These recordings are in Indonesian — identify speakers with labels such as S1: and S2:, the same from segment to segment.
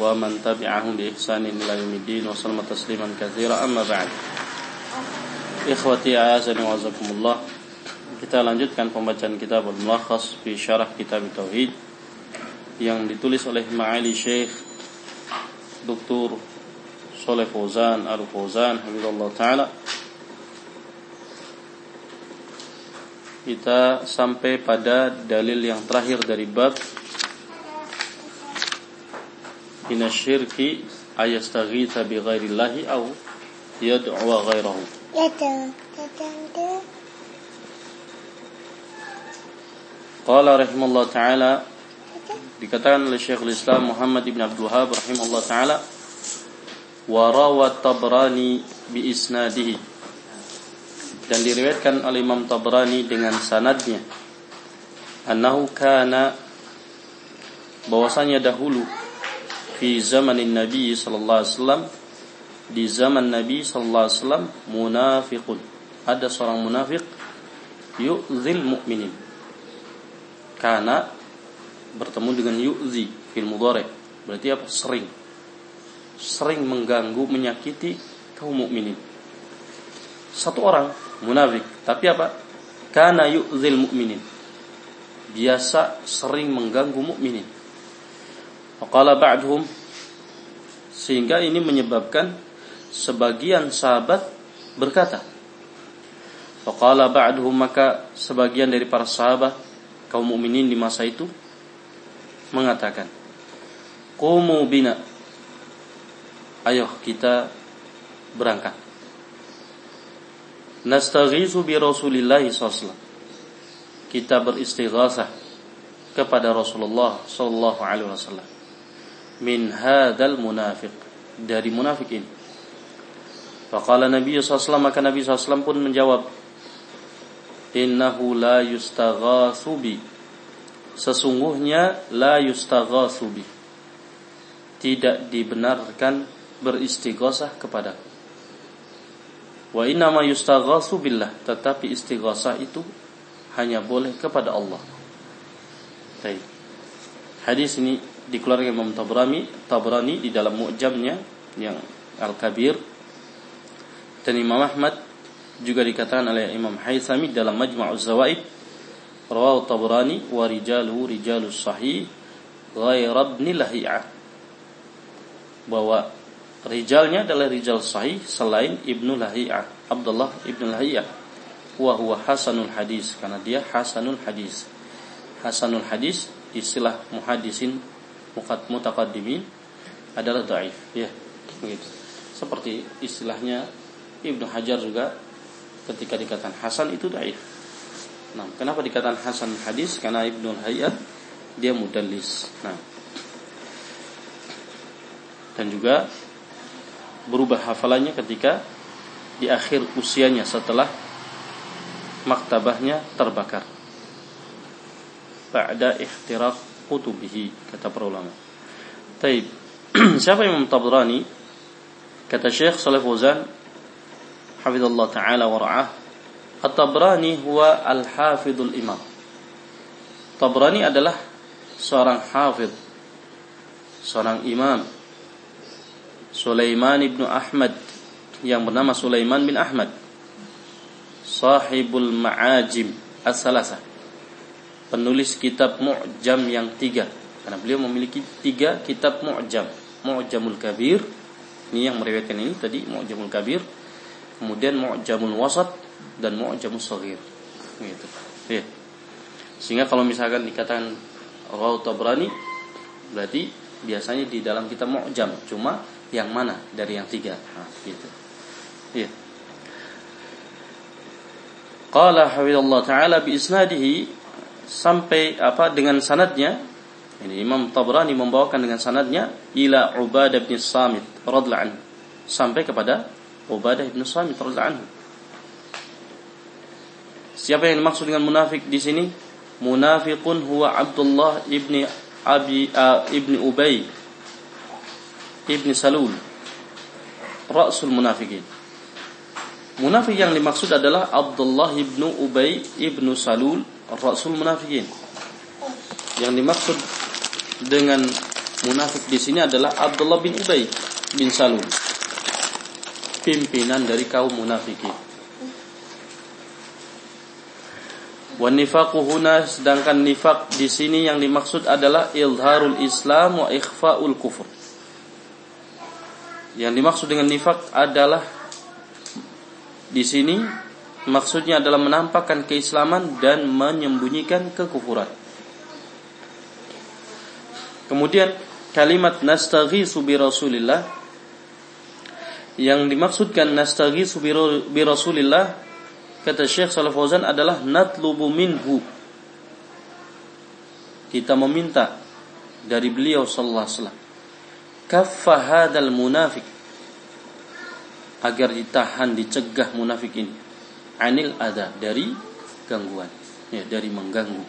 S1: ومن تبعهم بإحسان إلى يوم الدين وسلم تسليما كثيرا أما بعد إخوتي أعزني وعزكم الله kita lanjutkan pembacaan kitab Al-Mulakhas fi Syarah Kitab Tauhid yang ditulis oleh Ma'ali Syekh Dr. Soleh Fauzan Al-Fauzan Habibullah Ta'ala kita sampai pada dalil yang terakhir dari bab min asyirki ayastaghitha bi ghairillahi aw yad'u ghairahu. Qala rahimahullah taala dikatakan oleh Syekhul Islam Muhammad ibn Abdul Wahab rahimahullah taala wa rawat Tabrani bi isnadihi. Dan diriwayatkan oleh Imam Tabrani dengan sanadnya. Annahu kana bahwasanya dahulu fi zamanin Nabi sallallahu alaihi wasallam. Di zaman Nabi sallallahu alaihi wasallam munafiqun. Ada seorang munafik yu'zil mu'minin. Karena bertemu dengan yu'zi fil mudhari. Berarti apa? Sering. Sering mengganggu menyakiti kaum mukminin. Satu orang munafik. Tapi apa? Karena yu'zil mu'minin. Biasa sering mengganggu mukminin Faqala ba'dhum sehingga ini menyebabkan sebagian sahabat berkata Faqala ba'dhum maka sebagian dari para sahabat kaum mukminin di masa itu mengatakan Qumu bina Ayo kita berangkat. Nastaghizu bi Rasulillahi SAW Kita beristighatsah kepada Rasulullah sallallahu alaihi wasallam min hadal munafiq. Dari munafik ini. Faqala Nabi SAW maka Nabi SAW pun menjawab Innahu la yustaghatsu bi. Sesungguhnya la yustaghatsu bi. Tidak dibenarkan beristighosah kepadaku. Wa inna ma yustaghatsu billah. Tetapi istighosah itu hanya boleh kepada Allah. Baik. Hadis ini dikeluarkan Imam Tabrani, Tabrani di dalam Mu'jamnya yang Al-Kabir. Dan Imam Ahmad juga dikatakan oleh Imam Haythami dalam Majma'uz Zawaid rawahu Tabrani wa rijaluhu rijalus sahih ghair ibn Lahiyah bahwa rijalnya adalah rijal sahih selain Ibnu Lahiyah Abdullah Ibnu Lahiyah wa huwa hasanul hadis karena dia hasanul hadis. Hasanul hadis istilah muhadisin mutaqaddimin adalah dhaif ya begitu. Seperti istilahnya Ibnu Hajar juga ketika dikatakan hasan itu dhaif nah kenapa dikatakan hasan hadis? Karena Ibnu Hayyat dia mudallis. Nah. Dan juga berubah hafalannya ketika di akhir usianya setelah maktabahnya terbakar. Ba'da ihtiraq kutubihi kata para ulama. Taib. Siapa Imam Tabrani? Kata Syekh Saleh Fauzan hafizallahu taala wa ra'ah. At-Tabrani huwa al-hafidhul imam. Tabrani adalah seorang hafid, seorang imam. Sulaiman ibnu Ahmad yang bernama Sulaiman bin Ahmad. Sahibul Ma'ajim as-salasah penulis kitab Mu'jam yang tiga. Karena beliau memiliki tiga kitab Mu'jam. Mu'jamul Kabir ini yang meriwayatkan ini tadi Mu'jamul Kabir kemudian Mu'jamul Wasat dan Mu'jamul Saghir. Gitu. Ya sehingga kalau misalkan dikatakan Rawi Tabrani berarti biasanya di dalam kitab Mu'jam. Cuma yang mana? Dari yang tiga. Nah, gitu. Ya Qala hafizallahu taala bi isnadihi sampai apa dengan sanadnya ini Imam Tabrani membawakan dengan sanadnya ila Ubadah bin Samit radhiyallahu anhu sampai kepada Ubadah bin Samit radhiyallahu anhu. Siapa yang dimaksud dengan munafik di sini? Munafiqun huwa Abdullah ibni Abi uh, ibni Ubay ibni Salul Rasul munafikin. Munafik yang dimaksud adalah Abdullah ibnu Ubay ibnu Salul Rasul munafikin. Yang dimaksud dengan munafik di sini adalah Abdullah bin Ubay bin Salul pimpinan dari kaum munafikin. Wa nifaqu huna sedangkan nifak di sini yang dimaksud adalah ilharul Islam wa ikhfaul kufur. Yang dimaksud dengan nifak adalah di sini maksudnya adalah menampakkan keislaman dan menyembunyikan kekufuran. Kemudian kalimat nastaghisu bi Rasulillah yang dimaksudkan nastaghisu bi Rasulillah kata Syekh Salih Fauzan adalah natlubu minhu kita meminta dari beliau sallallahu alaihi wasallam kaffa munafik agar ditahan dicegah munafik ini anil ada dari gangguan ya dari mengganggu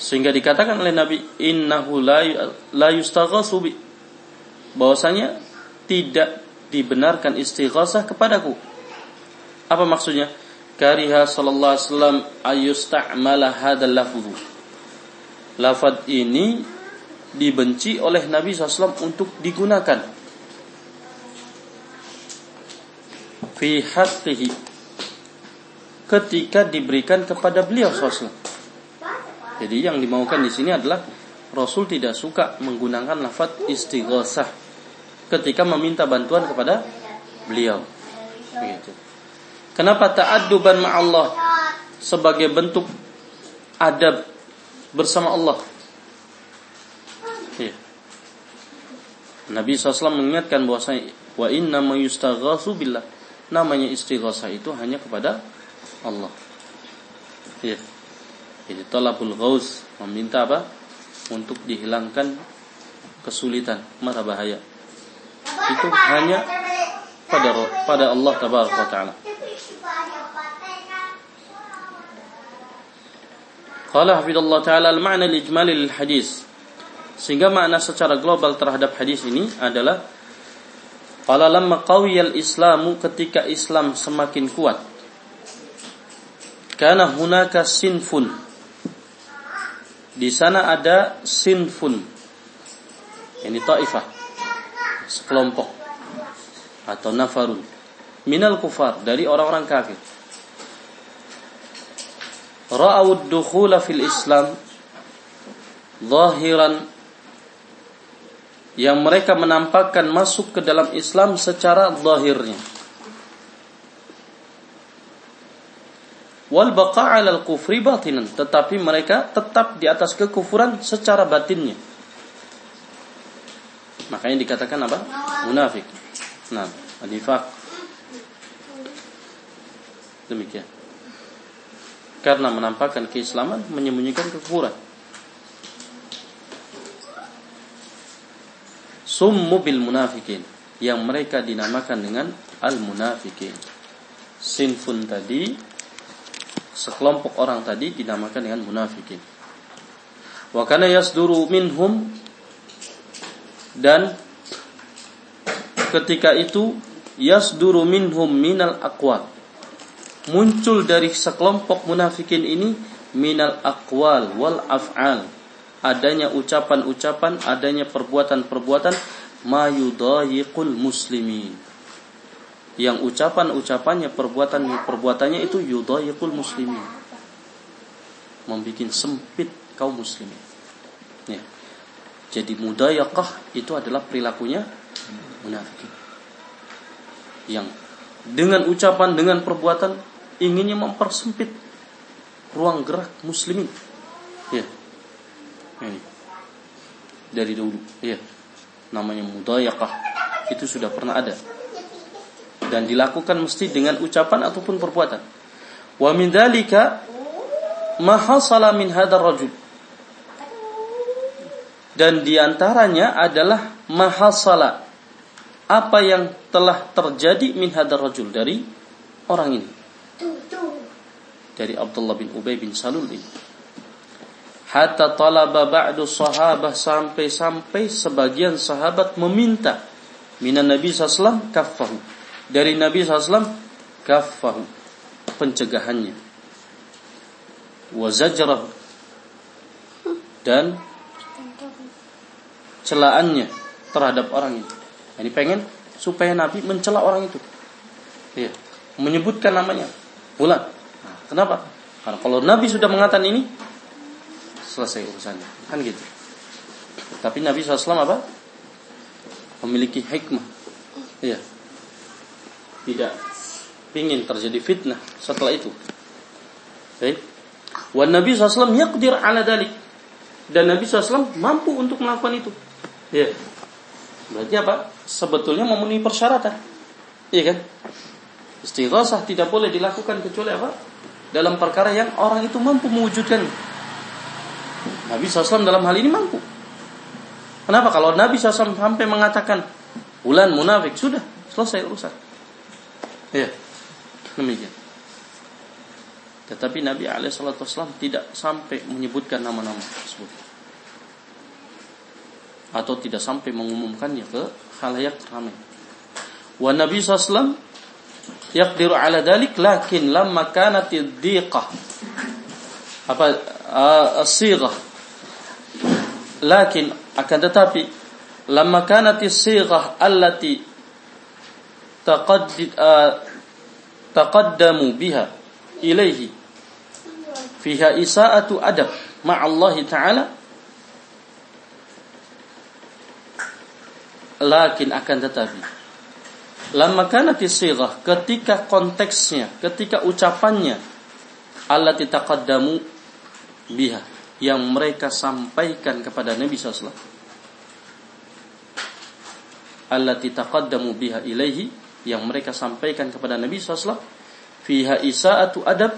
S1: sehingga dikatakan oleh Nabi innahu la yustaghasu bi bahwasanya tidak dibenarkan istighasah kepadaku. Apa maksudnya? Kariha sallallahu alaihi wasallam ayusta'mala hadzal. Lafaz ini dibenci oleh Nabi SAW untuk digunakan fi haqqihi ketika diberikan kepada beliau SAW jadi yang dimaukan di sini adalah Rasul tidak suka menggunakan lafaz istighosah ketika meminta bantuan kepada beliau. Begitu. Kenapa ta'adduban ma'allah sebagai bentuk adab bersama Allah? Ya. Nabi SAW mengingatkan bahwasanya wa inna ma yustaghasu billah. Namanya istighosah itu hanya kepada Allah. Ya. Jadi talabul ghaus meminta apa? Untuk dihilangkan kesulitan, mara bahaya. Itu hanya pada pada Allah tabaraka taala. Qala hafidallahu taala al-ma'na al-ijmali lil hadis. Sehingga makna secara global terhadap hadis ini adalah Qala lamma qawiyal islamu ketika Islam semakin kuat. Karena hunaka sinfun di sana ada sinfun. Ini ta'ifah. Sekelompok. Atau nafarun. Minal kufar. Dari orang-orang kafir. Ra'awud dukhula fil Islam. Zahiran. Yang mereka menampakkan masuk ke dalam Islam secara zahirnya. wal baqa 'alal kufri batinan tetapi mereka tetap di atas kekufuran secara batinnya. Makanya dikatakan apa? Munafik. Nah nifaq demikian. Karena menampakkan keislaman menyembunyikan kekufuran summu bil munafikin yang mereka dinamakan dengan al munafikin sinfun tadi sekelompok orang tadi dinamakan dengan munafikin. Wa kana yasduru minhum dan ketika itu yasduru minhum minal aqwal. Muncul dari sekelompok munafikin ini minal aqwal wal af'al. Adanya ucapan-ucapan, adanya perbuatan-perbuatan mayudayiqul muslimin. Yang ucapan-ucapannya perbuatan-perbuatannya itu yudhayyiqul muslimin. Membuat sempit kaum muslimin. Ya. jadi mudayaqah itu adalah perilakunya munafik. Yang dengan ucapan dengan perbuatan inginnya mempersempit ruang gerak muslimin. Ya ini dari dulu ya namanya mudayaqah itu sudah pernah ada dan dilakukan mesti dengan ucapan ataupun perbuatan. Wa min dzalika ma hasala min hadzal rajul. Dan di antaranya adalah mahasala apa yang telah terjadi min hadar rajul dari orang ini. Dari Abdullah bin Ubay bin Salul ini. Hatta talaba ba'du sahabah sampai-sampai sebagian sahabat meminta minan Nabi SAW kaffahu. Dari Nabi SAW kaffahu. Pencegahannya. Wa zajrahu. Dan celaannya terhadap orang itu. Ini pengen supaya Nabi mencela orang itu. Iya. Menyebutkan namanya. Bulan. Nah, kenapa? Karena kalau Nabi sudah mengatakan ini, selesai urusannya. Kan gitu. Tapi Nabi SAW apa? Memiliki hikmah. Iya. Tidak ingin terjadi fitnah setelah itu. Baik. Wan Nabi SAW yaqdir ala dalik. Dan Nabi SAW mampu untuk melakukan itu. Iya. Berarti apa? Sebetulnya memenuhi persyaratan. Iya kan? Istighosah tidak boleh dilakukan kecuali apa? Dalam perkara yang orang itu mampu mewujudkan. Nabi SAW dalam hal ini mampu. Kenapa? Kalau Nabi SAW sampai mengatakan bulan munafik sudah selesai urusan. Iya. Demikian. Tetapi Nabi SAW tidak sampai menyebutkan nama-nama tersebut atau tidak sampai mengumumkannya ke halayak ramai. Wa Nabi SAW yaqdiru ala dalik lakin lamma kanat dhiqah apa uh, sighah lakin akan tetapi lamma kanat sighah allati taqaddid taqaddamu biha ilaihi fiha isaatu adab ta'ala lakin akan tetapi ketika konteksnya ketika ucapannya Allah taqaddamu biha yang mereka sampaikan kepada Nabi alaihi allati taqaddamu biha ilaihi yang mereka sampaikan kepada Nabi sallallahu fiha isaatu adab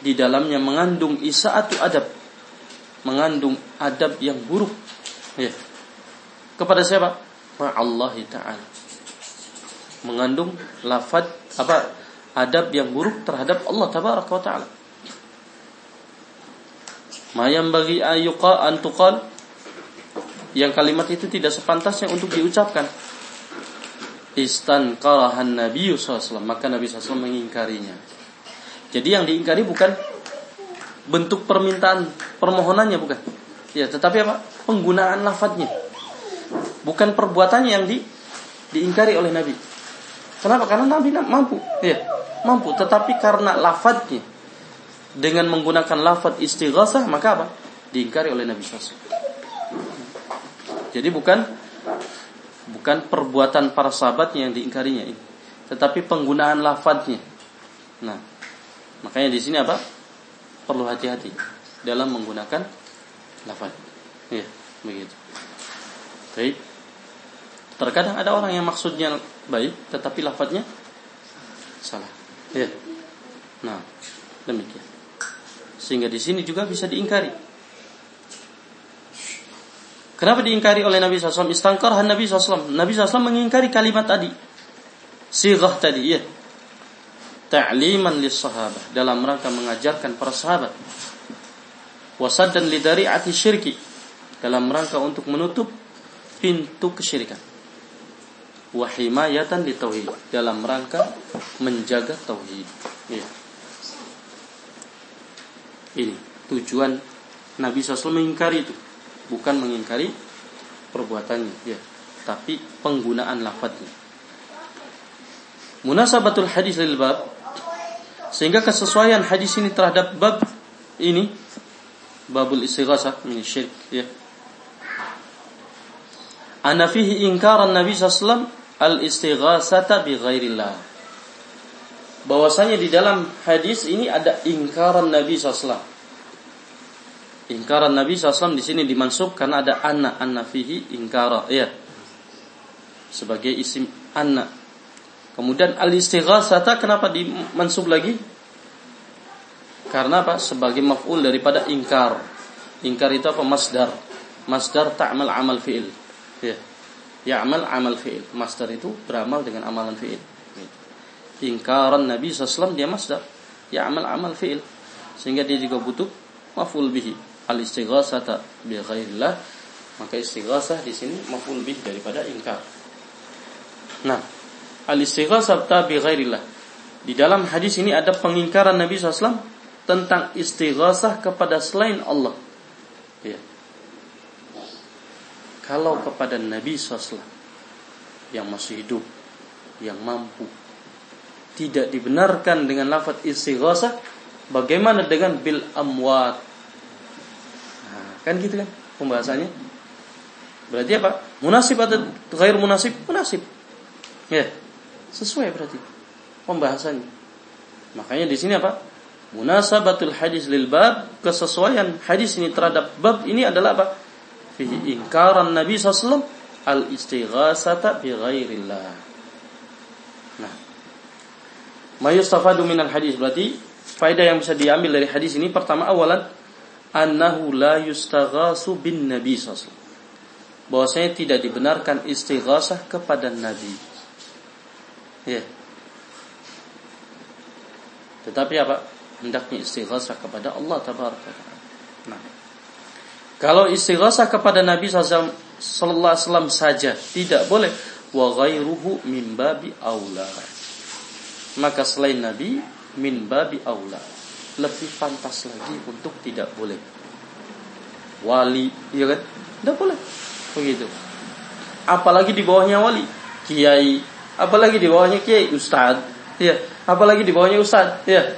S1: di dalamnya mengandung isaatu adab mengandung adab yang buruk ya kepada siapa Allah taala. Mengandung lafaz apa? adab yang buruk terhadap Allah tabaraka wa taala. Mayam bagi ayuqa antuqal yang kalimat itu tidak sepantasnya untuk diucapkan. Istan karahan Nabi SAW maka Nabi SAW mengingkarinya. Jadi yang diingkari bukan bentuk permintaan permohonannya bukan. Ya, tetapi apa? Penggunaan lafadznya bukan perbuatannya yang di, diingkari oleh Nabi. Kenapa? Karena Nabi mampu, ya, mampu. Tetapi karena lafadznya dengan menggunakan lafadz istighasah maka apa? Diingkari oleh Nabi SAW. Jadi bukan bukan perbuatan para sahabatnya yang diingkarinya ini, tetapi penggunaan lafadznya. Nah, makanya di sini apa? Perlu hati-hati dalam menggunakan lafadz. Ya, begitu. Baik. Terkadang ada orang yang maksudnya baik tetapi lafadznya salah. Ya. Nah, demikian. Sehingga di sini juga bisa diingkari. Kenapa diingkari oleh Nabi SAW? Istangkarhan Nabi SAW. Nabi SAW mengingkari kalimat tadi. Sirah tadi, ya. Ta'liman lis sahabat. Dalam rangka mengajarkan para sahabat. Wasad dan lidari ati syirki. Dalam rangka untuk menutup pintu kesyirikan wahimayatan di tauhid dalam rangka menjaga tauhid. Ya. Ini tujuan Nabi SAW mengingkari itu, bukan mengingkari perbuatannya, ya, tapi penggunaan lafadznya. Munasabatul hadis lil bab sehingga kesesuaian hadis ini terhadap bab ini babul istighasah min syirk ya. Ana fihi Nabi sallallahu al-istighasata bi ghairillah. Bahwasanya di dalam hadis ini ada ingkaran Nabi SAW. Ingkaran Nabi SAW di sini dimansub karena ada anna anna fihi ingkara ya. Sebagai isim anna. Kemudian al-istighasata kenapa dimansub lagi? Karena apa? Sebagai maf'ul daripada ingkar. Ingkar itu apa? Masdar. Masdar ta'mal amal fi'il. Ya Ya'mal amal fi'il. Masdar itu beramal dengan amalan fi'il. Ingkaran Nabi SAW dia masdar. Ya'mal amal fi'il. Sehingga dia juga butuh maf'ul bihi. Al-istighasata bi ghairillah. Maka istighasah di sini maf'ul bihi daripada ingkar. Nah, al-istighasata bi ghairillah. Di dalam hadis ini ada pengingkaran Nabi SAW tentang istighasah kepada selain Allah. Ya kalau kepada Nabi SAW yang masih hidup, yang mampu, tidak dibenarkan dengan lafaz istighosah, bagaimana dengan bil amwat? Nah, kan gitu kan pembahasannya. Berarti apa? Munasib atau ghair munasib? Munasib. Ya, sesuai berarti pembahasannya. Makanya di sini apa? Munasabatul hadis lil bab, kesesuaian hadis ini terhadap bab ini adalah apa? fihi ingkaran Nabi SAW al istighasata bi ghairillah. Mayustafadu minal hadis berarti faedah yang bisa diambil dari hadis ini pertama awalan annahu la yustaghasu bin Nabi SAW. Bahwasanya tidak dibenarkan istighasah kepada Nabi. Ya. Tetapi apa? Hendaknya istighasah kepada Allah tabaraka Nah. Kalau istighasah kepada Nabi Sallallahu Alaihi Wasallam saja tidak boleh. Wa ghairuhu min babi aula. Maka selain Nabi min babi aula. Lebih pantas lagi untuk tidak boleh. Wali, iya kan? Tidak boleh. Begitu. Apalagi di bawahnya wali, kiai. Apalagi di bawahnya kiai, ustad. Ya, apalagi di bawahnya ustad. Ya.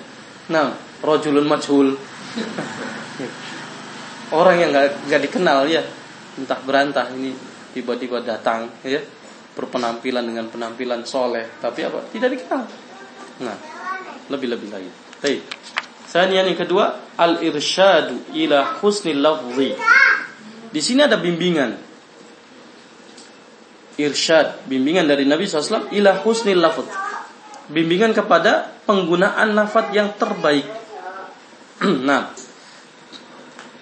S1: Nah, rojulun majhul. orang yang nggak nggak dikenal ya entah berantah ini tiba-tiba datang ya berpenampilan dengan penampilan soleh tapi apa tidak dikenal nah lebih-lebih lagi. Hei. Sanian yang kedua al irsyadu ila husnil lafzi. Di sini ada bimbingan. Irsyad bimbingan dari Nabi SAW ila husnil lafz. Bimbingan kepada penggunaan lafaz yang terbaik. Nah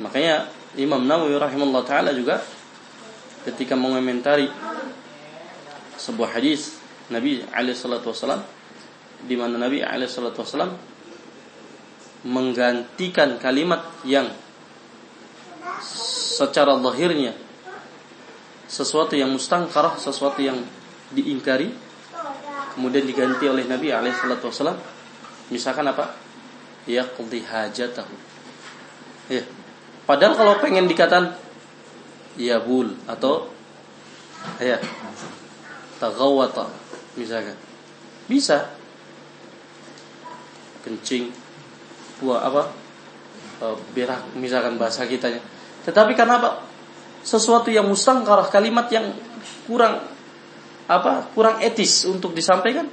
S1: Makanya Imam Nawawi rahimahullah taala juga ketika mengomentari sebuah hadis Nabi alaihi salatu wasallam di mana Nabi alaihi salatu wasallam menggantikan kalimat yang secara zahirnya sesuatu yang mustangkarah, sesuatu yang diingkari kemudian diganti oleh Nabi alaihi salatu wasallam misalkan apa? Yaqdi hajatahu. Ya, Padahal kalau pengen dikatakan ya bul atau ya tagawata misalkan bisa kencing buah apa e, berak misalkan bahasa kitanya. Tetapi karena apa? Sesuatu yang mustangkarah kalimat yang kurang apa kurang etis untuk disampaikan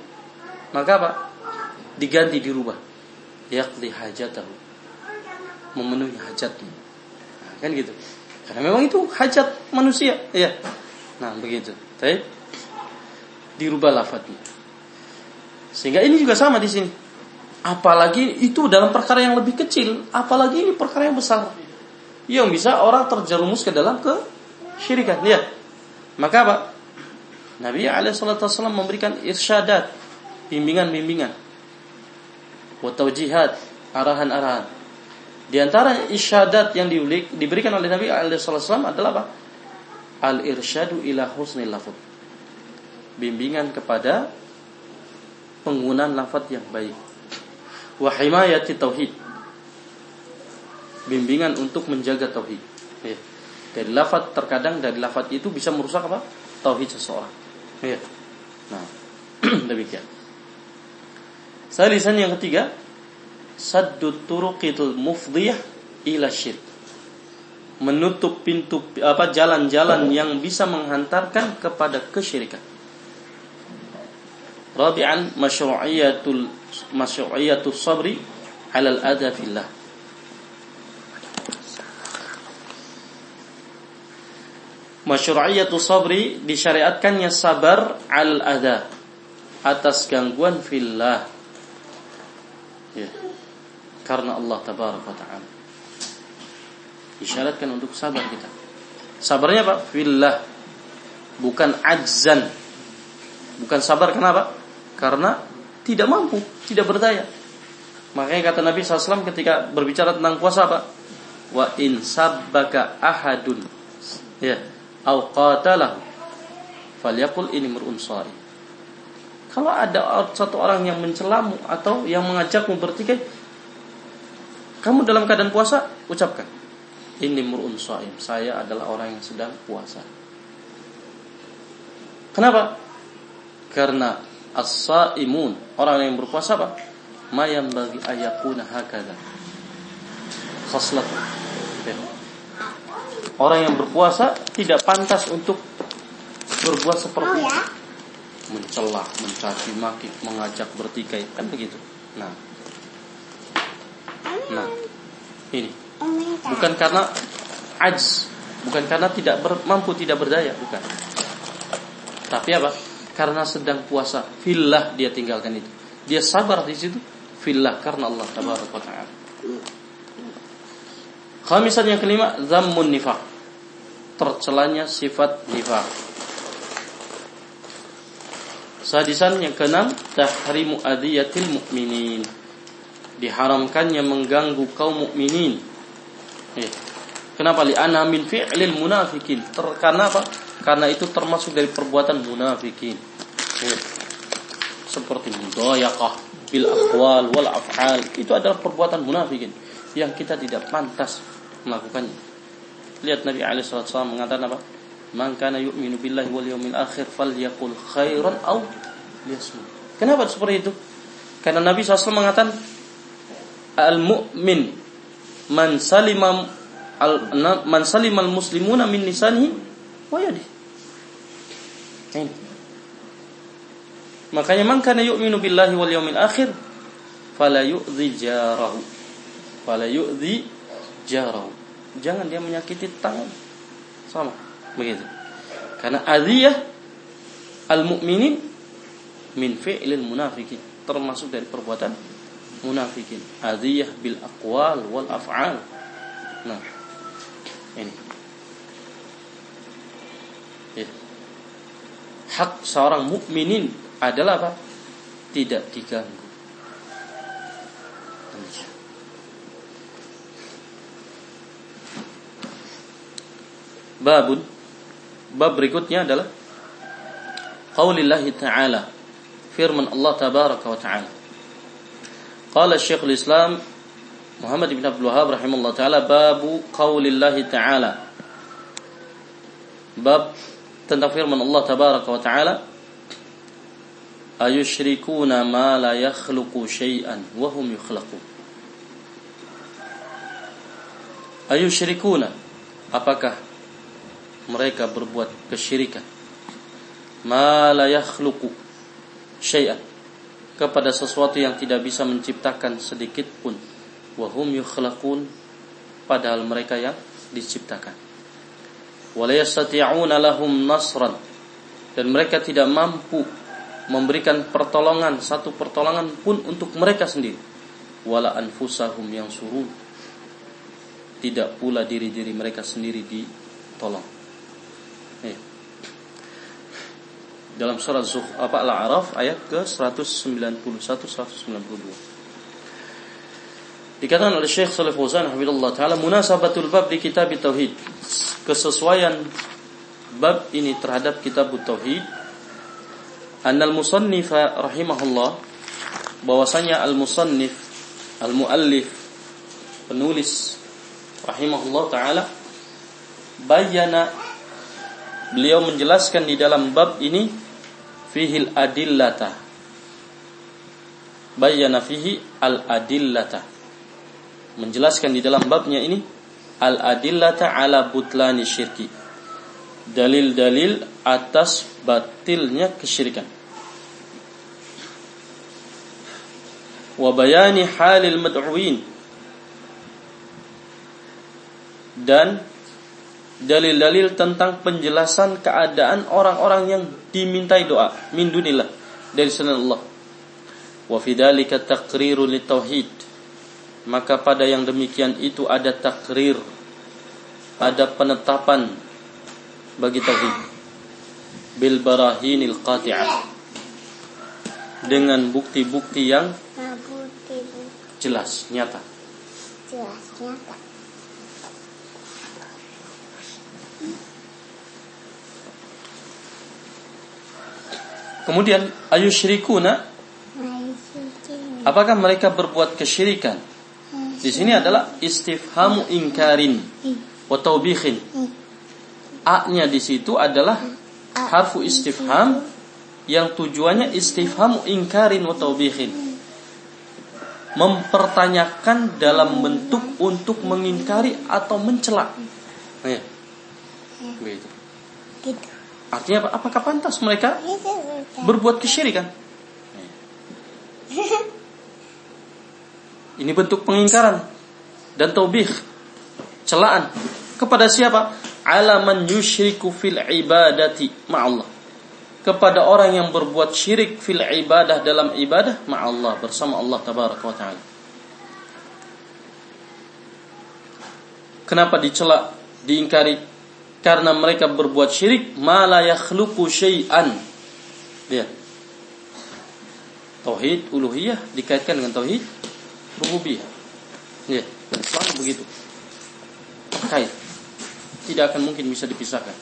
S1: maka apa? Diganti dirubah. Yakli hajatahu. Memenuhi hajatnya kan gitu. Karena memang itu hajat manusia. Ya nah begitu. Tapi dirubah lafadznya sehingga ini juga sama di sini apalagi itu dalam perkara yang lebih kecil apalagi ini perkara yang besar yang bisa orang terjerumus ke dalam ke syirikan ya maka apa Nabi Alaihissalam memberikan irsyadat bimbingan-bimbingan wa jihad arahan-arahan di antara isyadat yang diberikan oleh Nabi SAW adalah apa? Al-irsyadu ila husnil lafad. Bimbingan kepada penggunaan lafad yang baik. Wa himayati tauhid. Bimbingan untuk menjaga tauhid. Ya. Dari lafad terkadang dari lafad itu bisa merusak apa? Tauhid seseorang. Ya. Nah, demikian. Salisan yang ketiga, saddu turuqil mufdiyah ila syirk menutup pintu apa jalan-jalan yang bisa menghantarkan kepada kesyirikan. Rabi'an masyru'iyatul masyru'iyatus sabri 'ala al-adha fillah. Masyru'iyatus sabri disyariatkannya sabar 'ala al-adha atas gangguan fillah. Ya. Karena Allah tabaraka taala. Isyaratkan untuk sabar kita. Sabarnya Pak, fillah. bukan ajzan. Bukan sabar kenapa? Karena tidak mampu, tidak berdaya. Makanya kata Nabi SAW ketika berbicara tentang puasa apa? Wa in sabbaka ahadun ya au qatalahu falyakul ini mur'un Kalau ada satu orang yang mencelamu atau yang mengajakmu bertikai, kamu dalam keadaan puasa, ucapkan ini mur'un Saya adalah orang yang sedang puasa. Kenapa? Karena as-saimun, orang yang berpuasa apa? Mayam bagi ayakuna hakada. Khaslat. Orang yang berpuasa tidak pantas untuk berbuat seperti itu. Mencela, mencaci maki, mengajak bertikai, kan begitu. Nah. Nah. Ini. Bukan karena ajz, bukan karena tidak mampu tidak berdaya, bukan. Tapi apa? Karena sedang puasa, fillah dia tinggalkan itu. Dia sabar di situ, fillah karena Allah tabaraka taala. Khamisan yang kelima, zammun nifaq. Tercelanya sifat nifaq. Sadisan yang keenam, tahrimu adiyatil mu'minin. Diharamkannya mengganggu kaum mukminin. Eh, kenapa li ana min fi'lil munafikin? karena apa? Karena itu termasuk dari perbuatan munafikin. Seperti mudayaqah bil aqwal wal af'al. Itu adalah perbuatan munafikin yang kita tidak pantas melakukannya. Lihat Nabi alaihi wasallam mengatakan apa? Man kana yu'minu billahi wal yawmil akhir falyaqul khairan aw liyasmut. Kenapa seperti itu? Karena Nabi SAW mengatakan al-mu'min man salima al man salimal muslimuna min lisanihi wa yadihi. Ini. Makanya man kana yu'minu billahi wal yawmil akhir fala yu'dhi jarahu. Fala yu'dhi jarahu. Jangan dia menyakiti tangan. Sama. Begitu. Karena adiyah al-mu'minin min fi'lil munafikin. Termasuk dari perbuatan munafikin. Adiyah bil aqwal wal af'al. Nah. Ini. Hak seorang mukminin adalah apa? Tidak diganggu. Babun. Bab berikutnya adalah Qaulillahi ta'ala. Firman Allah tabaraka wa ta'ala. Qala Syekhul Islam Muhammad bin Abdul Wahab rahimahullah ta'ala Babu qaulillahi ta'ala. Bab tentang firman Allah tabaraka wa taala ayusyrikuna ma la yakhluqu syai'an wa hum yukhlaqun. Ayusyrikuna apakah mereka berbuat kesyirikan? Ma la yakhluqu syai'an kepada sesuatu yang tidak bisa menciptakan sedikit pun wa hum yukhlaqun padahal mereka yang diciptakan lahum nasran. Dan mereka tidak mampu memberikan pertolongan satu pertolongan pun untuk mereka sendiri. Wala anfusahum yang suruh. Tidak pula diri-diri mereka sendiri ditolong. Eh. dalam surat Zuh, apa Al-A'raf ayat ke 191 192 dikatakan oleh Syekh Salih Fauzan hafizallahu taala munasabatul bab di kitab tauhid. Kesesuaian bab ini terhadap kitab tauhid. Annal musannif rahimahullah bahwasanya al musannif al muallif penulis rahimahullah taala bayana beliau menjelaskan di dalam bab ini fihil adillata. Bayana fihi al adillata menjelaskan di dalam babnya ini al-adillata ala butlani syirki. Dalil-dalil atas batilnya kesyirikan. Wa bayani halil mad'uin. Dan dalil-dalil tentang penjelasan keadaan orang-orang yang dimintai doa min dunillah dari selain Allah. Wa fi dzalika litauhid maka pada yang demikian itu ada takrir ada penetapan bagi tauhid. Bil barahinil qati'ah. Dengan bukti-bukti yang
S2: Nah,
S1: jelas nyata.
S2: Jelas nyata.
S1: kemudian ayusyrikuna?
S2: Suci.
S1: apakah mereka berbuat kesyirikan di sini adalah istifhamu ingkarin wa taubikhin a-nya di situ adalah harfu istifham yang tujuannya istifhamu ingkarin wa taubikhin mempertanyakan dalam bentuk untuk mengingkari atau mencela. Ya. begitu.
S2: Gitu.
S1: artinya apa? apakah pantas mereka
S2: Gitu Ustaz.
S1: berbuat kesyirikan ini bentuk pengingkaran dan taubih celaan kepada siapa? Alaman yusyriku fil ibadati ma'allah kepada orang yang berbuat syirik fil ibadah dalam ibadah ma'allah bersama Allah tabaraka wa taala. Kenapa dicela diingkari? Karena mereka berbuat syirik ma la yakhluqu syai'an. Lihat. Tauhid uluhiyah dikaitkan dengan tauhid rububiyah ya selalu begitu. Terkait tidak akan mungkin bisa dipisahkan.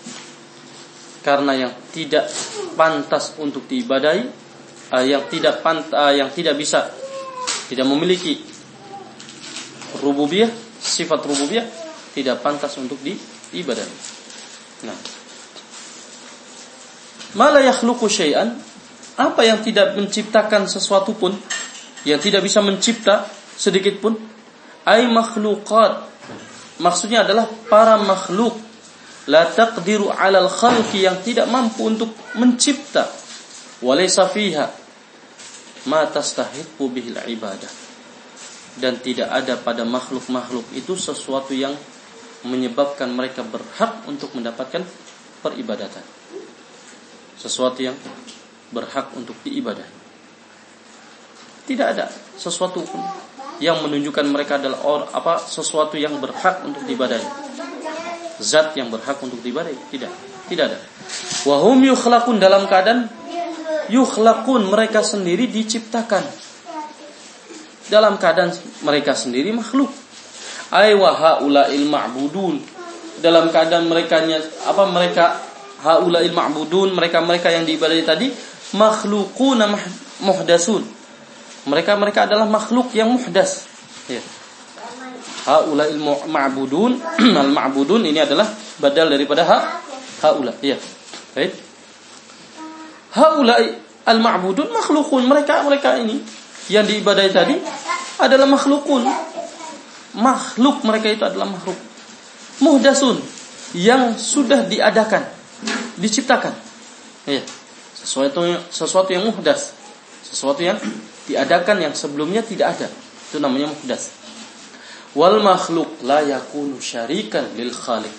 S1: Karena yang tidak pantas untuk diibadahi eh, yang tidak pant eh, yang tidak bisa tidak memiliki rububiyah sifat rububiyah tidak pantas untuk diibadahi nah. Mala yakhluqu syai'an apa yang tidak menciptakan sesuatu pun yang tidak bisa mencipta sedikit pun. Ay makhluqat. Maksudnya adalah para makhluk. La taqdiru 'alal khalqi yang tidak mampu untuk mencipta. Walaysa fiha. Ma tastahiqu bihil ibadah dan tidak ada pada makhluk-makhluk itu sesuatu yang menyebabkan mereka berhak untuk mendapatkan peribadatan. Sesuatu yang berhak untuk diibadah. Tidak ada sesuatu pun yang menunjukkan mereka adalah or, apa sesuatu yang berhak untuk diibadahi zat yang berhak untuk diibadahi tidak. Tidak ada. Wahum yukhlaqun dalam keadaan yukhlaqun mereka sendiri diciptakan. Dalam keadaan mereka sendiri makhluk. Ay wa haulail ma'budun. Dalam keadaan mereka apa mereka haulail ma'budun mereka-mereka yang diibadahi tadi makhluquna muhdasun mereka mereka adalah makhluk yang muhdas. Ya. Haulail ma'budun. Al ma'budun ini adalah badal daripada ha haula. Ya. Baik. Haulai al ma'budun makhlukun. Mereka mereka ini yang diibadahi tadi adalah makhlukun. Makhluk mereka itu adalah makhluk. Muhdasun yang sudah diadakan diciptakan. Ya. Sesuatu sesuatu yang muhdas. Sesuatu yang diadakan yang sebelumnya tidak ada. Itu namanya muhdas. Wal makhluk la yakunu syarikan lil khaliq.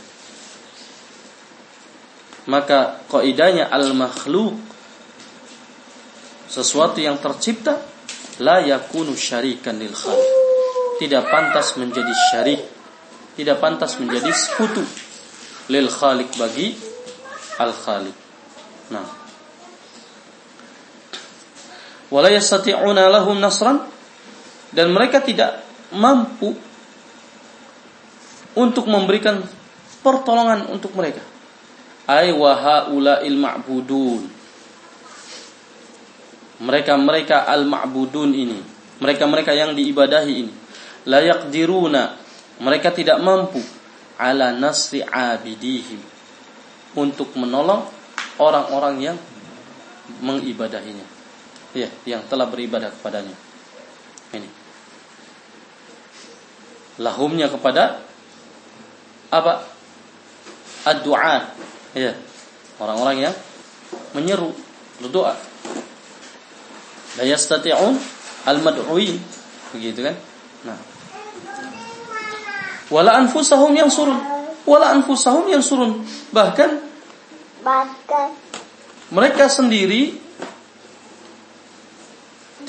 S1: Maka kaidahnya al makhluk sesuatu yang tercipta la yakunu syarikan lil khaliq. Tidak pantas menjadi syarik tidak pantas menjadi sekutu lil khaliq bagi al khaliq. Nah wala yastati'una lahum nasran. Dan mereka tidak mampu untuk memberikan pertolongan untuk mereka. Ay wa haula'il ma'budun. Mereka-mereka al-ma'budun ini. Mereka-mereka yang diibadahi ini. La yaqdiruna. Mereka tidak mampu. Ala nasri abidihim. Untuk menolong orang-orang yang mengibadahinya ya yang telah beribadah kepadanya. Ini. Lahumnya kepada apa? Ad-du'a. Ya orang-orang yang menyeru berdoa. La yastati'un al-mad'uin. Begitu kan? Nah. Wala anfusahum yang surun. Wala anfusahum yang surun. Bahkan
S2: Bahkan
S1: mereka sendiri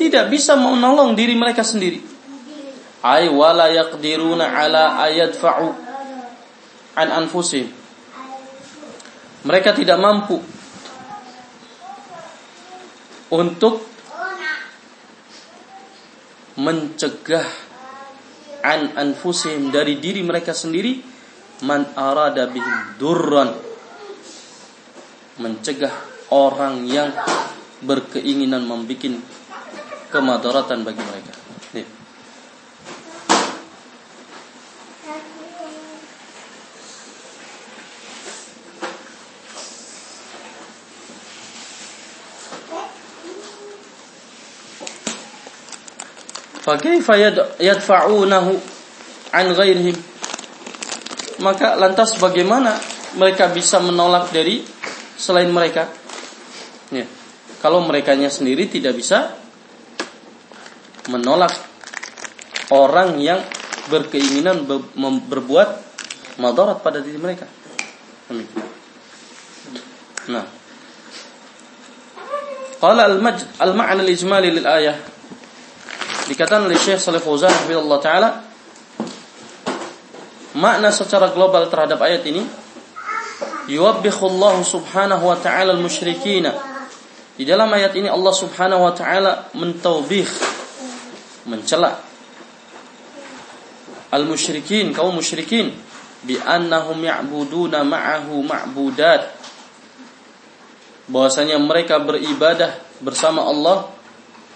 S1: tidak bisa menolong diri mereka sendiri. Ay wala yaqdiruna ala ayadfa'u an anfusihim. Mereka tidak mampu untuk mencegah an anfusihim dari diri mereka sendiri man arada bihim durran mencegah orang yang berkeinginan membuat kemadaratan bagi mereka. Nih. Fakaifa yadfa'unahu an ghairihim? Maka lantas bagaimana mereka bisa menolak dari selain mereka? Ya. Kalau merekanya sendiri tidak bisa menolak orang yang berkeinginan berbuat madarat pada diri mereka. Nah. Qala al-majd al-ma'na al-ijmali lil ayah Dikatakan oleh Syekh Saleh Fauzan Allah taala makna secara global terhadap ayat ini yuwabbikhullahu subhanahu wa ta'ala al-musyrikina di dalam ayat ini Allah subhanahu wa ta'ala mentaubih mencela. Al-musyrikin kaum musyrikin bi annahum ya'buduna ma'ahu ma'budat. Bahwasanya mereka beribadah bersama Allah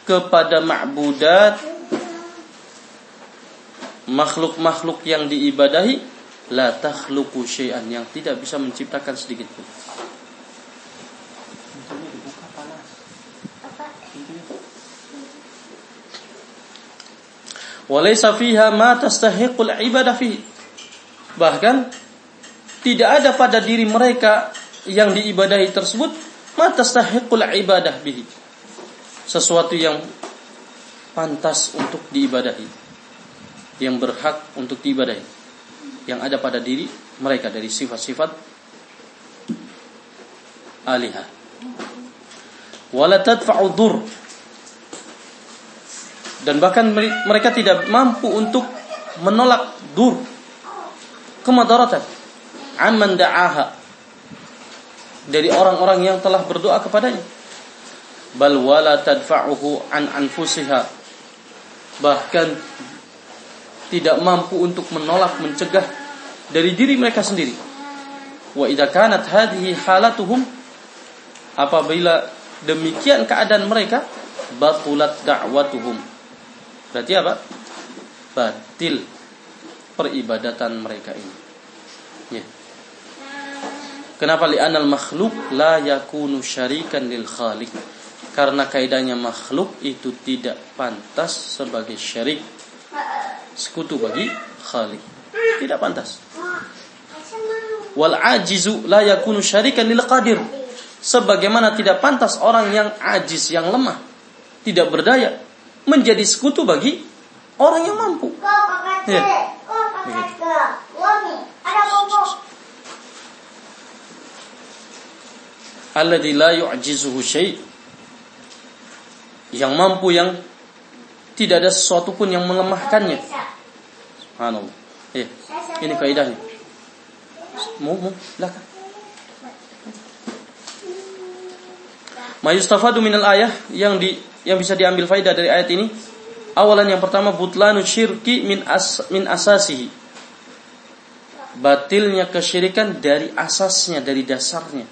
S1: kepada ma'budat. Makhluk-makhluk yang diibadahi la takhluqu syai'an yang tidak bisa menciptakan sedikit pun. Walaysa fiha ma tastahiqul. Bahkan tidak ada pada diri mereka yang diibadahi tersebut ma tastahiqul ibadah bihi sesuatu yang pantas untuk diibadahi, yang berhak untuk diibadahi, yang ada pada diri mereka dari sifat-sifat alihah. Wala tadfa'u dan bahkan mereka tidak mampu untuk menolak dur kemadaratan amman da'aha dari orang-orang yang telah berdoa kepadanya. Bal wala tadfa'uhu an anfusiha. Bahkan tidak mampu untuk menolak mencegah dari diri mereka sendiri. Wa idza kanat hadhihi halatuhum apabila demikian keadaan mereka batulat da'watuhum berarti apa? Batil peribadatan mereka ini. Ya. Kenapa? Li'anal makhluk la yakunu syarikan lil khaliq. Karena kaidahnya makhluk itu tidak pantas sebagai syirik sekutu bagi khalik tidak pantas. Wal ajizu la yakunu syarikan lil qadir. Sebagaimana tidak pantas orang yang ajiz yang lemah tidak berdaya menjadi sekutu bagi orang yang mampu ya. alladzi la yu'jizuhu syai' yang mampu yang tidak ada sesuatu pun yang melemahkannya. Subhanallah. Ya, ini kaidahnya. Mau, mau, belakang. Ma yustafadu minal ayah yang di yang bisa diambil faidah dari ayat ini awalan yang pertama butlanu syirki min as min asasihi batilnya kesyirikan dari asasnya dari dasarnya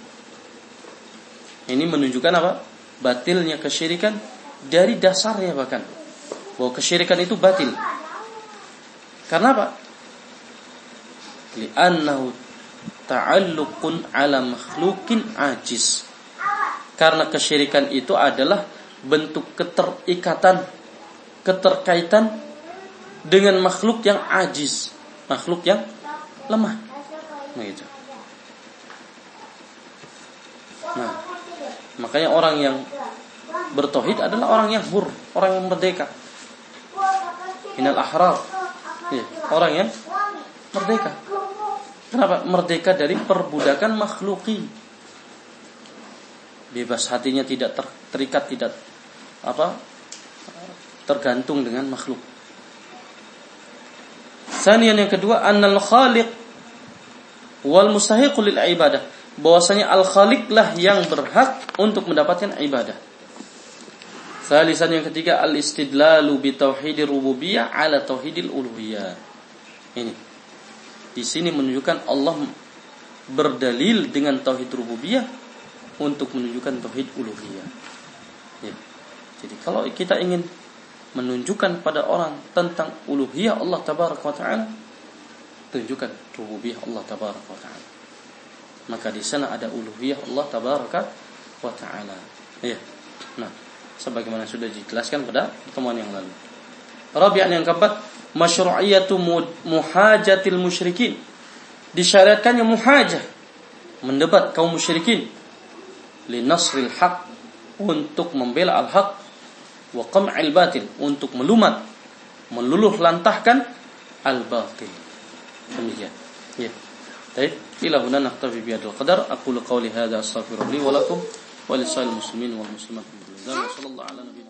S1: ini menunjukkan apa batilnya kesyirikan dari dasarnya bahkan bahwa kesyirikan itu batil. Karena apa? Li'annahu ta'alluqun ala makhlukin ajiz. Karena kesyirikan itu adalah bentuk keterikatan, keterkaitan dengan makhluk yang ajiz, makhluk yang lemah. Begitu. Nah, makanya orang yang bertauhid adalah orang yang hur, orang yang merdeka. Inal ahrar. Ya, orang yang merdeka. Kenapa? Merdeka dari perbudakan makhluki. Bebas hatinya tidak ter, terikat, tidak apa? tergantung dengan makhluk. Sanian yang kedua, annal khaliq wal mustahiqul ibadah. Bahwasanya al khaliq lah yang berhak untuk mendapatkan ibadah. Thalisan yang ketiga al-istidlalu bi tauhidir rububiyah ala tauhidil uluhiyah. Ini. Di sini menunjukkan Allah berdalil dengan tauhid rububiyah untuk menunjukkan tauhid uluhiyah. Jadi kalau kita ingin menunjukkan pada orang tentang uluhiyah Allah tabaraka wa taala, tunjukkan rububiyah Allah tabaraka wa taala. Maka di sana ada uluhiyah Allah tabaraka wa taala. Ya. Nah, sebagaimana sudah dijelaskan pada pertemuan yang lalu. Rabi'an yang keempat, masyru'iyatu muhajatil musyrikin. Disyariatkannya muhajah, mendebat kaum musyrikin li nasril haq untuk membela al-haq wa qam'il batil untuk melumat meluluh lantahkan al-batil. Demikian. Ya. Baik, ila huna naktafi bi hadzal qadar. Aqulu qawli hadza astaghfirullah wa lakum wa lisa'il muslimin wal muslimat. sallallahu ala nabiyina